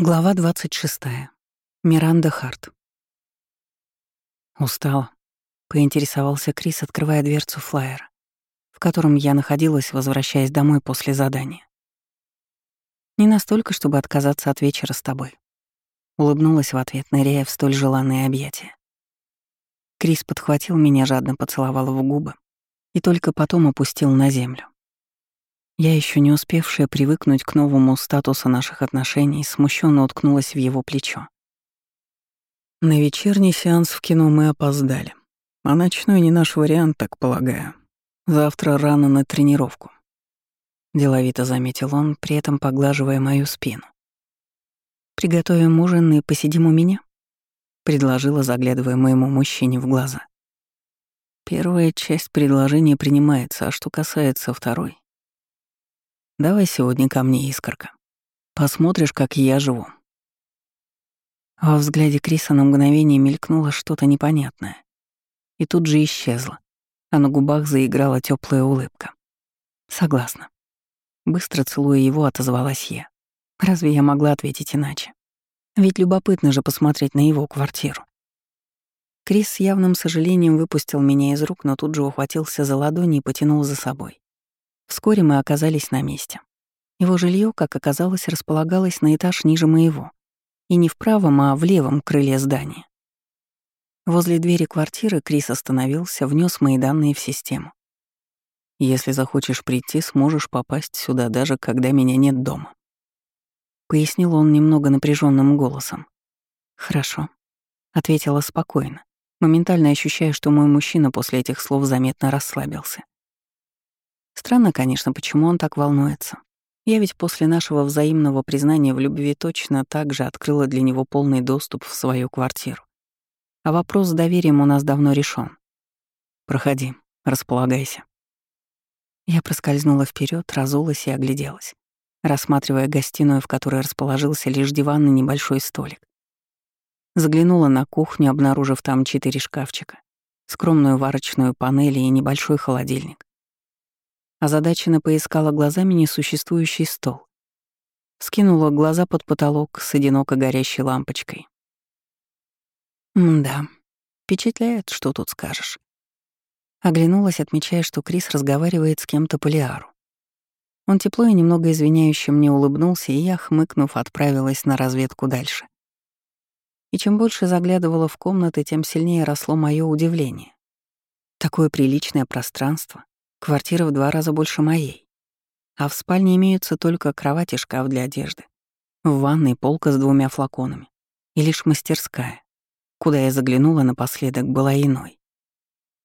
Глава 26. Миранда Харт. Устала. Поинтересовался Крис, открывая дверцу флайера, в котором я находилась, возвращаясь домой после задания. Не настолько, чтобы отказаться от вечера с тобой. Улыбнулась в ответ, ныряя в столь желанные объятия. Крис подхватил меня, жадно поцеловал в губы и только потом опустил на землю. Я, еще не успевшая привыкнуть к новому статусу наших отношений, смущенно уткнулась в его плечо. На вечерний сеанс в кино мы опоздали. А ночной не наш вариант, так полагаю. Завтра рано на тренировку. Деловито заметил он, при этом поглаживая мою спину. «Приготовим ужин и посидим у меня?» — предложила, заглядывая моему мужчине в глаза. Первая часть предложения принимается, а что касается второй, Давай сегодня ко мне, искорка. Посмотришь, как я живу. Во взгляде Криса на мгновение мелькнуло что-то непонятное. И тут же исчезло, а на губах заиграла теплая улыбка. Согласна. Быстро целуя его, отозвалась я. Разве я могла ответить иначе? Ведь любопытно же посмотреть на его квартиру. Крис с явным сожалением выпустил меня из рук, но тут же ухватился за ладони и потянул за собой. Вскоре мы оказались на месте. Его жилье, как оказалось, располагалось на этаж ниже моего. И не в правом, а в левом крыле здания. Возле двери квартиры Крис остановился, внес мои данные в систему. «Если захочешь прийти, сможешь попасть сюда, даже когда меня нет дома», — пояснил он немного напряженным голосом. «Хорошо», — ответила спокойно, моментально ощущая, что мой мужчина после этих слов заметно расслабился. Странно, конечно, почему он так волнуется. Я ведь после нашего взаимного признания в любви точно так же открыла для него полный доступ в свою квартиру. А вопрос с доверием у нас давно решен. Проходи, располагайся. Я проскользнула вперед, разулась и огляделась, рассматривая гостиную, в которой расположился лишь диван и небольшой столик. Заглянула на кухню, обнаружив там четыре шкафчика, скромную варочную панель и небольшой холодильник. Озадаченно поискала глазами несуществующий стол. Скинула глаза под потолок с одиноко горящей лампочкой. да, впечатляет, что тут скажешь. Оглянулась, отмечая, что Крис разговаривает с кем-то по Лиару. Он тепло и немного извиняюще мне улыбнулся, и я, хмыкнув, отправилась на разведку дальше. И чем больше заглядывала в комнаты, тем сильнее росло мое удивление. Такое приличное пространство, Квартира в два раза больше моей. А в спальне имеются только кровать и шкаф для одежды. В ванной полка с двумя флаконами. И лишь мастерская, куда я заглянула напоследок, была иной.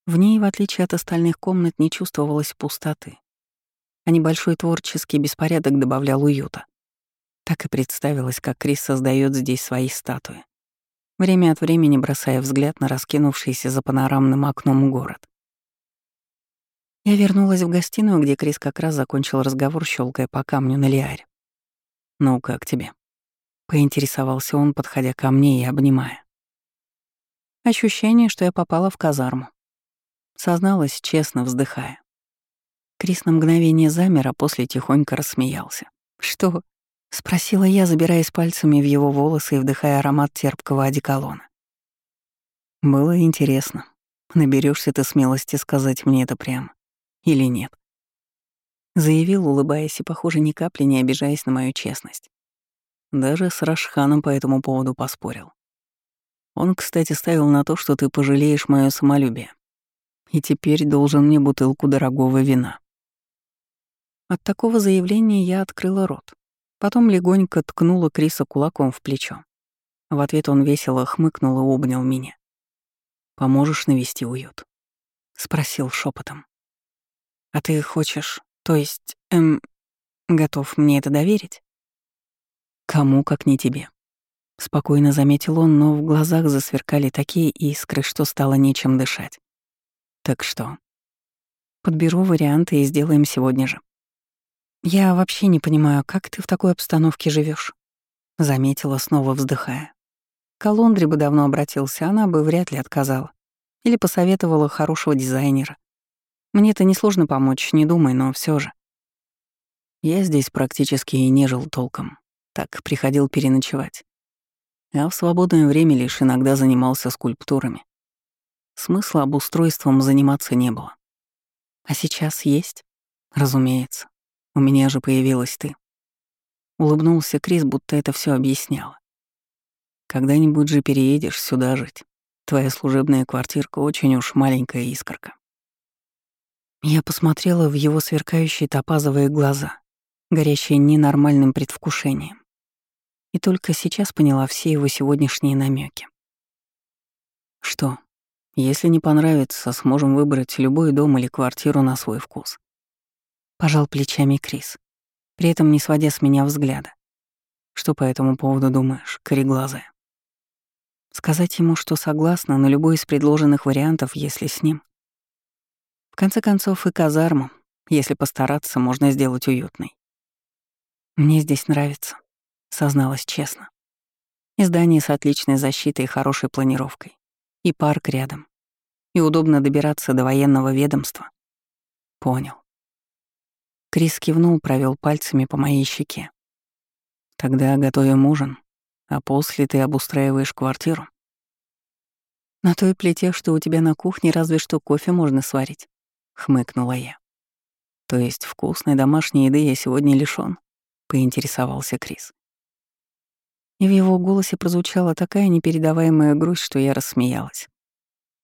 В ней, в отличие от остальных комнат, не чувствовалось пустоты. А небольшой творческий беспорядок добавлял уюта. Так и представилось, как Крис создает здесь свои статуи. Время от времени бросая взгляд на раскинувшийся за панорамным окном город. Я вернулась в гостиную, где Крис как раз закончил разговор, щелкая по камню на лиаре. «Ну, как тебе?» — поинтересовался он, подходя ко мне и обнимая. Ощущение, что я попала в казарму. Созналась, честно вздыхая. Крис на мгновение замер, а после тихонько рассмеялся. «Что?» — спросила я, забираясь пальцами в его волосы и вдыхая аромат терпкого одеколона. Было интересно. Наберешься ты смелости сказать мне это прямо. Или нет? Заявил, улыбаясь и, похоже, ни капли не обижаясь на мою честность. Даже с Рашханом по этому поводу поспорил. Он, кстати, ставил на то, что ты пожалеешь мое самолюбие. И теперь должен мне бутылку дорогого вина. От такого заявления я открыла рот. Потом легонько ткнула Криса кулаком в плечо. В ответ он весело хмыкнул и обнял меня. «Поможешь навести уют?» — спросил шепотом. А ты хочешь, то есть, эм, готов мне это доверить? Кому, как не тебе. Спокойно заметил он, но в глазах засверкали такие искры, что стало нечем дышать. Так что? Подберу варианты и сделаем сегодня же. Я вообще не понимаю, как ты в такой обстановке живешь, заметила, снова вздыхая. К Алондре бы давно обратился, она бы вряд ли отказала. Или посоветовала хорошего дизайнера. Мне-то несложно помочь, не думай, но все же. Я здесь практически и не жил толком. Так приходил переночевать. А в свободное время лишь иногда занимался скульптурами. Смысла обустройством заниматься не было. А сейчас есть? Разумеется. У меня же появилась ты. Улыбнулся Крис, будто это все объясняло. Когда-нибудь же переедешь сюда жить. Твоя служебная квартирка очень уж маленькая искорка. Я посмотрела в его сверкающие топазовые глаза, горящие ненормальным предвкушением. И только сейчас поняла все его сегодняшние намеки. Что, если не понравится, сможем выбрать любой дом или квартиру на свой вкус. Пожал плечами Крис, при этом не сводя с меня взгляда. Что по этому поводу думаешь, кореглазая? Сказать ему, что согласна на любой из предложенных вариантов, если с ним. В конце концов, и казарму, если постараться, можно сделать уютной. Мне здесь нравится, созналась честно. И здание с отличной защитой и хорошей планировкой. И парк рядом. И удобно добираться до военного ведомства. Понял. Крис кивнул, провел пальцами по моей щеке. Тогда готовим ужин, а после ты обустраиваешь квартиру. На той плите, что у тебя на кухне, разве что кофе можно сварить, хмыкнула я. То есть вкусной домашней еды я сегодня лишён, поинтересовался Крис. И в его голосе прозвучала такая непередаваемая грусть, что я рассмеялась.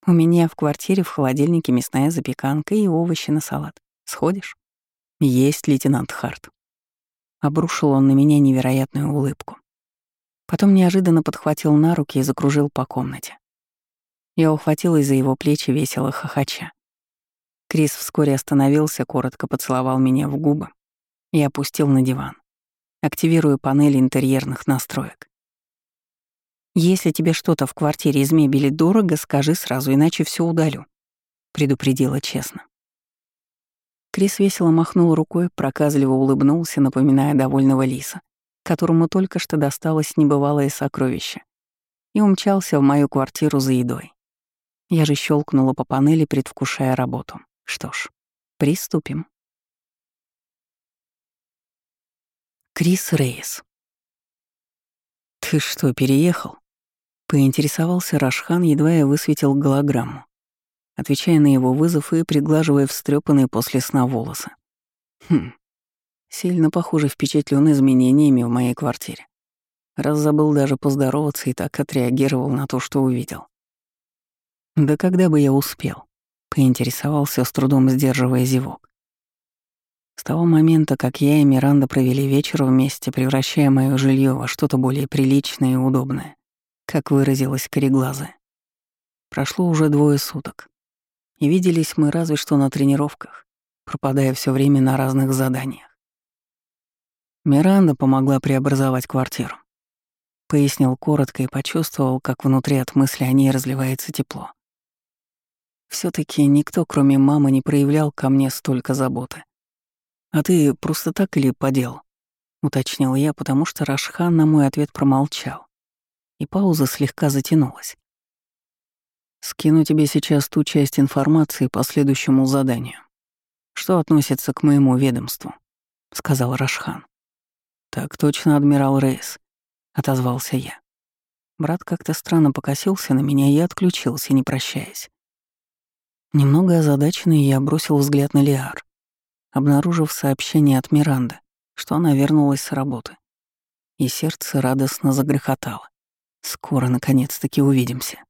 У меня в квартире в холодильнике мясная запеканка и овощи на салат. Сходишь? Есть, лейтенант Харт. Обрушил он на меня невероятную улыбку. Потом неожиданно подхватил на руки и закружил по комнате. Я ухватилась за его плечи, весело хохоча. Крис вскоре остановился, коротко поцеловал меня в губы и опустил на диван активирую панель интерьерных настроек. «Если тебе что-то в квартире из мебели дорого, скажи сразу, иначе все удалю», — предупредила честно. Крис весело махнул рукой, проказливо улыбнулся, напоминая довольного лиса, которому только что досталось небывалое сокровище, и умчался в мою квартиру за едой. Я же щелкнула по панели, предвкушая работу. Что ж, приступим. Крис Рейс. «Ты что, переехал?» — поинтересовался Рашхан, едва я высветил голограмму, отвечая на его вызов и приглаживая встрепанные после сна волосы. Хм, сильно, похоже, впечатлен изменениями в моей квартире. Раз забыл даже поздороваться и так отреагировал на то, что увидел. «Да когда бы я успел?» — поинтересовался, с трудом сдерживая зевок. С того момента, как я и Миранда провели вечер вместе, превращая моё жилье во что-то более приличное и удобное, как выразилась кореглазая. Прошло уже двое суток. И виделись мы разве что на тренировках, пропадая все время на разных заданиях. Миранда помогла преобразовать квартиру. Пояснил коротко и почувствовал, как внутри от мысли о ней разливается тепло. Все таки никто, кроме мамы, не проявлял ко мне столько заботы. «А ты просто так или по делу?» — уточнил я, потому что Рашхан на мой ответ промолчал. И пауза слегка затянулась. «Скину тебе сейчас ту часть информации по следующему заданию, что относится к моему ведомству», — сказал Рашхан. «Так точно, адмирал Рейс», — отозвался я. Брат как-то странно покосился на меня и отключился, не прощаясь. Немного озадаченный, я бросил взгляд на Лиар обнаружив сообщение от Миранды, что она вернулась с работы. И сердце радостно загрохотало. Скоро, наконец-таки, увидимся.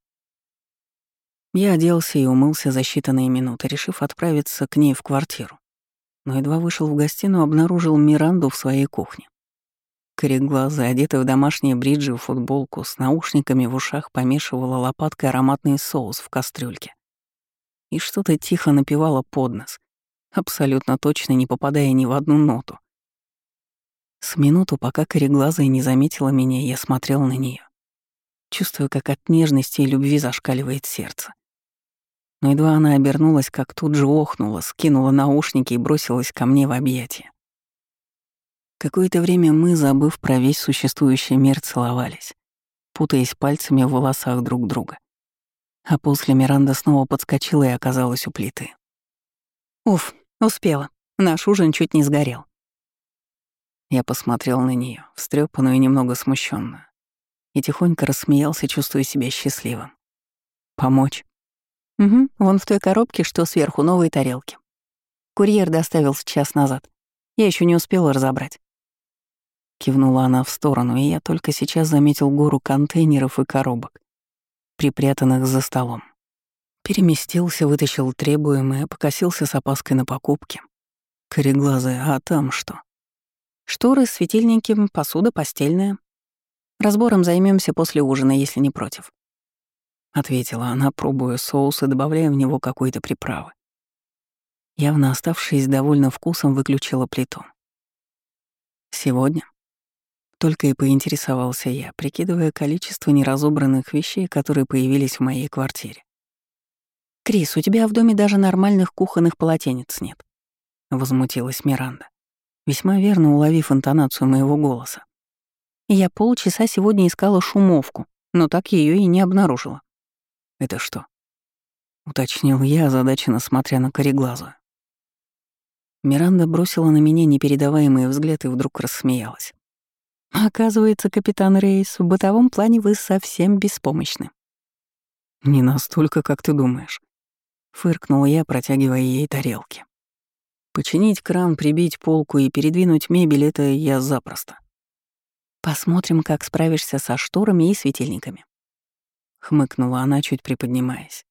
Я оделся и умылся за считанные минуты, решив отправиться к ней в квартиру. Но едва вышел в гостиную, обнаружил Миранду в своей кухне. Кореглазая, одетая в домашние бриджи и футболку, с наушниками в ушах помешивала лопаткой ароматный соус в кастрюльке. И что-то тихо напевала под нос, абсолютно точно не попадая ни в одну ноту. С минуту, пока кореглазая не заметила меня, я смотрел на нее, чувствуя, как от нежности и любви зашкаливает сердце. Но едва она обернулась, как тут же охнула, скинула наушники и бросилась ко мне в объятия. Какое-то время мы, забыв про весь существующий мир, целовались, путаясь пальцами в волосах друг друга. А после Миранда снова подскочила и оказалась у плиты. «Уф, Успела. Наш ужин чуть не сгорел. Я посмотрел на нее, встрепанную и немного смущенную, и тихонько рассмеялся, чувствуя себя счастливым. «Помочь?» «Угу, вон в той коробке, что сверху, новые тарелки. Курьер доставил час назад. Я еще не успела разобрать». Кивнула она в сторону, и я только сейчас заметил гору контейнеров и коробок, припрятанных за столом. Переместился, вытащил требуемое, покосился с опаской на покупки. Кореглазая, а там что? Шторы, светильники, посуда постельная. Разбором займемся после ужина, если не против. Ответила она, пробуя соус и добавляя в него какой-то приправы. Явно оставшись довольно вкусом, выключила плиту. Сегодня? Только и поинтересовался я, прикидывая количество неразобранных вещей, которые появились в моей квартире. «Крис, у тебя в доме даже нормальных кухонных полотенец нет», — возмутилась Миранда весьма верно уловив интонацию моего голоса. Я полчаса сегодня искала шумовку, но так ее и не обнаружила. «Это что?» — уточнил я, озадаченно смотря на кореглазую. Миранда бросила на меня непередаваемый взгляд и вдруг рассмеялась. «Оказывается, капитан Рейс, в бытовом плане вы совсем беспомощны». «Не настолько, как ты думаешь», — фыркнула я, протягивая ей тарелки. Починить кран, прибить полку и передвинуть мебель — это я запросто. Посмотрим, как справишься со шторами и светильниками. Хмыкнула она, чуть приподнимаясь,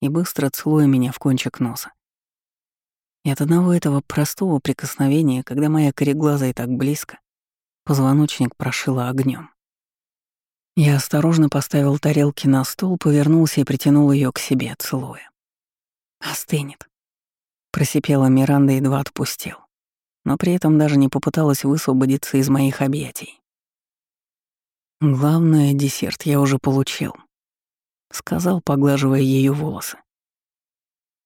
и быстро целуя меня в кончик носа. И от одного этого простого прикосновения, когда моя кореглазая так близко, позвоночник прошила огнем. Я осторожно поставил тарелки на стол, повернулся и притянул ее к себе, целуя. Остынет. Просипела Миранда едва отпустил, но при этом даже не попыталась высвободиться из моих объятий. «Главное, десерт я уже получил», — сказал, поглаживая ее волосы.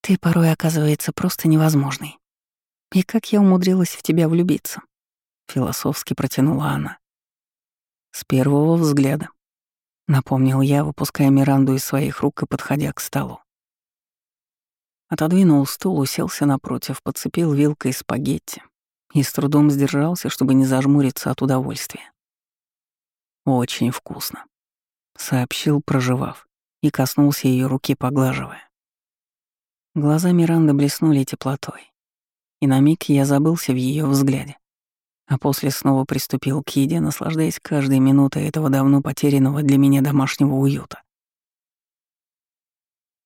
«Ты порой, оказывается, просто невозможный. И как я умудрилась в тебя влюбиться?» — философски протянула она. «С первого взгляда», — напомнил я, выпуская Миранду из своих рук и подходя к столу. Отодвинул стул, уселся напротив, подцепил вилкой спагетти и с трудом сдержался, чтобы не зажмуриться от удовольствия. «Очень вкусно», — сообщил, проживав, и коснулся ее руки, поглаживая. Глаза Миранды блеснули теплотой, и на миг я забылся в ее взгляде, а после снова приступил к еде, наслаждаясь каждой минутой этого давно потерянного для меня домашнего уюта.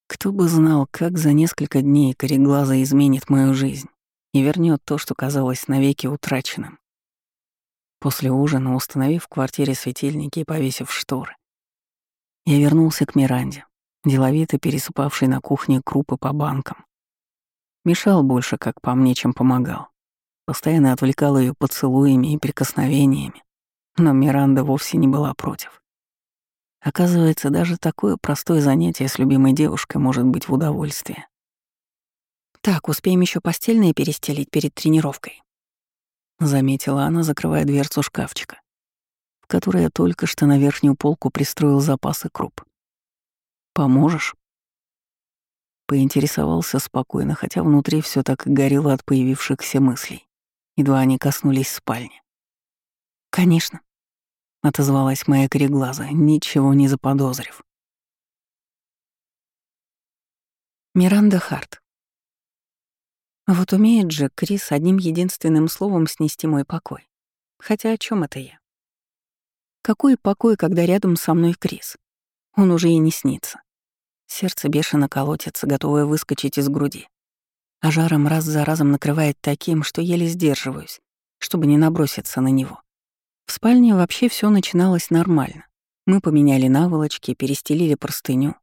Кто бы знал, как за несколько дней кореглаза изменит мою жизнь и вернет то, что казалось навеки утраченным. После ужина, установив в квартире светильники и повесив шторы, я вернулся к Миранде, деловито пересыпавшей на кухне крупы по банкам. Мешал больше, как по мне, чем помогал. Постоянно отвлекал ее поцелуями и прикосновениями, но Миранда вовсе не была против. Оказывается, даже такое простое занятие с любимой девушкой может быть в удовольствие. «Так, успеем еще постельное перестелить перед тренировкой», — заметила она, закрывая дверцу шкафчика, в которой я только что на верхнюю полку пристроил запасы круп. «Поможешь?» Поинтересовался спокойно, хотя внутри все так и горело от появившихся мыслей. Едва они коснулись спальни. «Конечно», отозвалась моя кореглаза, ничего не заподозрив. Миранда Харт. Вот умеет же Крис одним единственным словом снести мой покой. Хотя о чем это я? Какой покой, когда рядом со мной Крис? Он уже и не снится. Сердце бешено колотится, готовое выскочить из груди. А жаром раз за разом накрывает таким, что еле сдерживаюсь, чтобы не наброситься на него. В спальне вообще все начиналось нормально. Мы поменяли наволочки, перестелили простыню.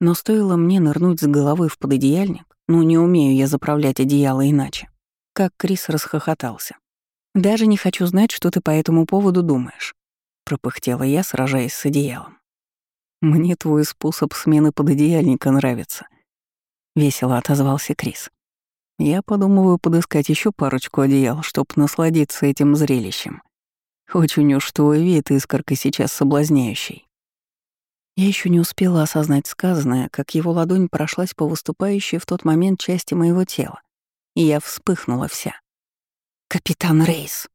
Но стоило мне нырнуть с головой в пододеяльник, ну не умею я заправлять одеяло иначе, как Крис расхохотался. «Даже не хочу знать, что ты по этому поводу думаешь», — пропыхтела я, сражаясь с одеялом. «Мне твой способ смены пододеяльника нравится», — весело отозвался Крис. «Я подумываю подыскать еще парочку одеял, чтобы насладиться этим зрелищем». Очень уж твой вид искорка сейчас соблазняющий. Я еще не успела осознать сказанное, как его ладонь прошлась по выступающей в тот момент части моего тела, и я вспыхнула вся. «Капитан Рейс!»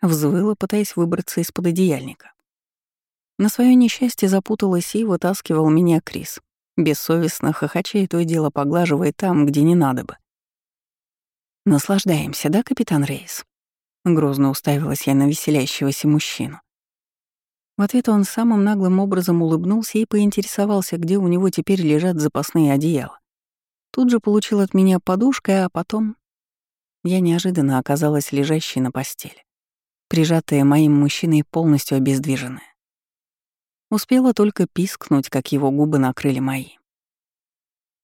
Взвыла, пытаясь выбраться из-под одеяльника. На свое несчастье запуталась и вытаскивал меня Крис, бессовестно хохоча и то и дело поглаживая там, где не надо бы. «Наслаждаемся, да, капитан Рейс?» Грозно уставилась я на веселящегося мужчину. В ответ он самым наглым образом улыбнулся и поинтересовался, где у него теперь лежат запасные одеяла. Тут же получил от меня подушкой, а потом я неожиданно оказалась лежащей на постели, прижатая моим мужчиной полностью обездвиженная. Успела только пискнуть, как его губы накрыли мои.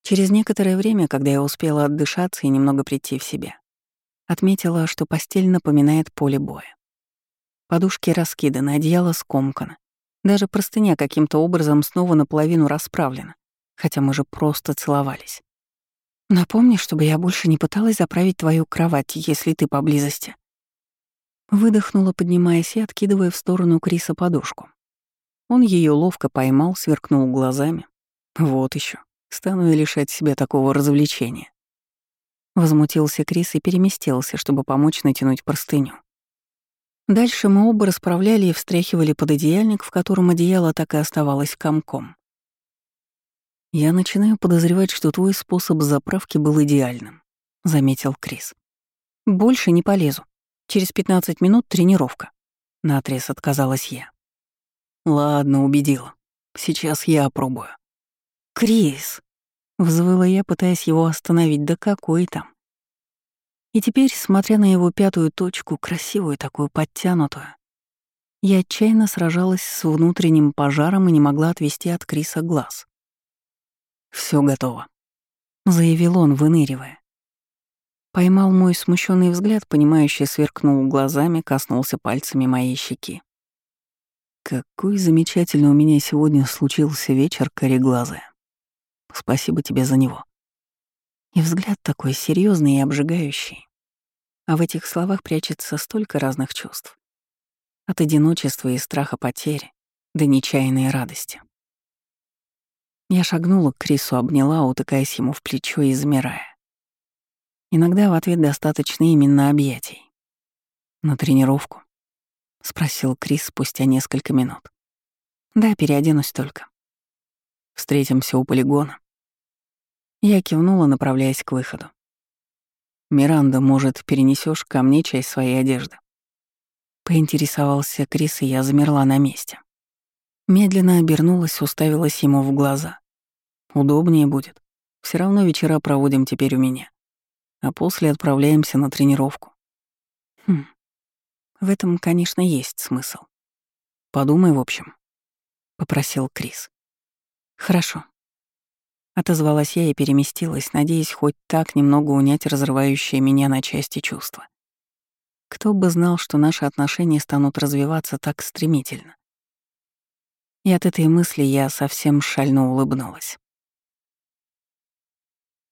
Через некоторое время, когда я успела отдышаться и немного прийти в себя, отметила, что постель напоминает поле боя. Подушки раскиданы, одеяло скомкано. Даже простыня каким-то образом снова наполовину расправлена, хотя мы же просто целовались. Напомни, чтобы я больше не пыталась заправить твою кровать, если ты поблизости. Выдохнула, поднимаясь и откидывая в сторону Криса подушку. Он ее ловко поймал, сверкнул глазами. Вот еще. Стану я лишать себя такого развлечения. Возмутился Крис и переместился, чтобы помочь натянуть простыню. Дальше мы оба расправляли и встряхивали под одеяльник, в котором одеяло так и оставалось комком. «Я начинаю подозревать, что твой способ заправки был идеальным», — заметил Крис. «Больше не полезу. Через 15 минут тренировка». Наотрез отказалась я. «Ладно, убедила. Сейчас я опробую». «Крис!» — взвыла я, пытаясь его остановить. «Да какой там?» И теперь, смотря на его пятую точку, красивую такую подтянутую, я отчаянно сражалась с внутренним пожаром и не могла отвести от Криса глаз. Все готово», — заявил он, выныривая. Поймал мой смущенный взгляд, понимающе сверкнул глазами, коснулся пальцами моей щеки. «Какой замечательный у меня сегодня случился вечер, кореглазая. Спасибо тебе за него». И взгляд такой серьезный и обжигающий. А в этих словах прячется столько разных чувств. От одиночества и страха потери до нечаянной радости. Я шагнула к Крису, обняла, утыкаясь ему в плечо и замирая. Иногда в ответ достаточно именно объятий. «На тренировку?» — спросил Крис спустя несколько минут. «Да, переоденусь только. Встретимся у полигона». Я кивнула, направляясь к выходу. «Миранда, может, перенесешь ко мне часть своей одежды?» Поинтересовался Крис, и я замерла на месте. Медленно обернулась, уставилась ему в глаза. Удобнее будет. Все равно вечера проводим теперь у меня. А после отправляемся на тренировку. Хм. В этом, конечно, есть смысл. Подумай, в общем. Попросил Крис. Хорошо. Отозвалась я и переместилась, надеясь хоть так немного унять разрывающее меня на части чувства. Кто бы знал, что наши отношения станут развиваться так стремительно. И от этой мысли я совсем шально улыбнулась.